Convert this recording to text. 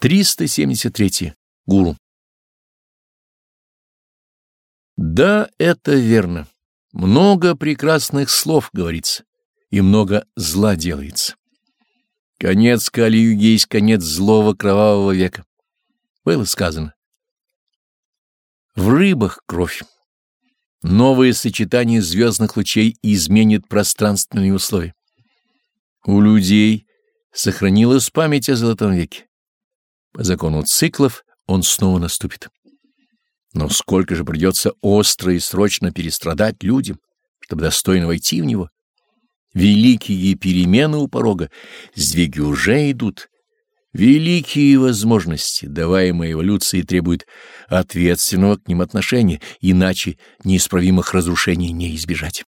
373. Гуру. Да, это верно. Много прекрасных слов говорится, и много зла делается. Конец Кали-юги есть конец злого кровавого века. Было сказано. В рыбах кровь. Новое сочетание звездных лучей изменит пространственные условия. У людей сохранилась память о Золотом веке. По закону циклов он снова наступит. Но сколько же придется остро и срочно перестрадать людям, чтобы достойно войти в него? Великие перемены у порога, сдвиги уже идут. Великие возможности, даваемые эволюцией, требуют ответственного к ним отношения, иначе неисправимых разрушений не избежать.